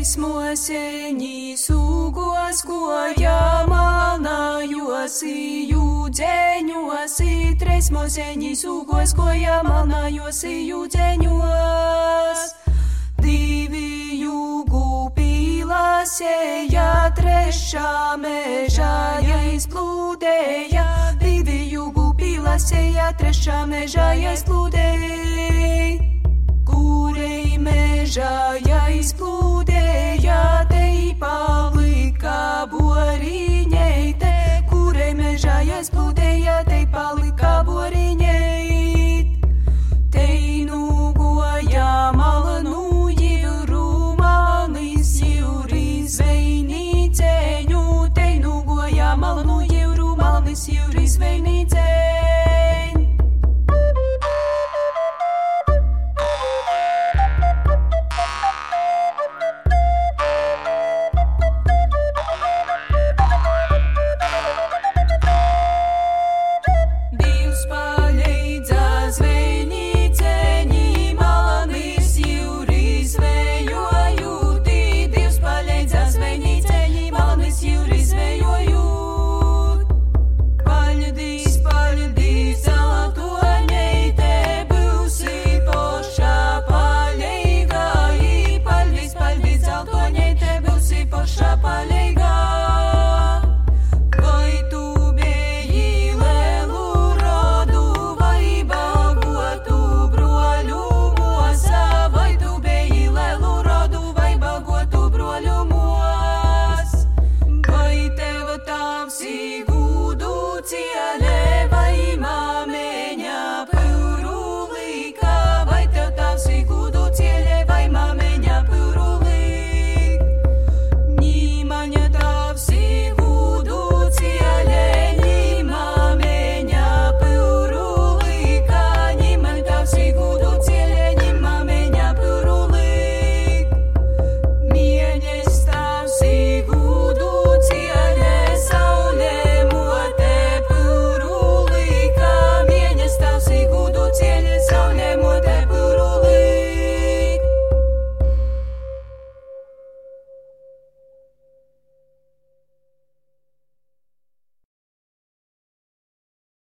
moseņi sūgos, goja malnājos, jūdzeņos, treis moseņi sūgos, goja malnājos, jūdzeņos. Divi jūgu pīlasēja, trešā mežā aizplūdēja, divi jūgu pīlasēja, trešā mežā aizplūdēja. Kurei mežā aizplūdēja,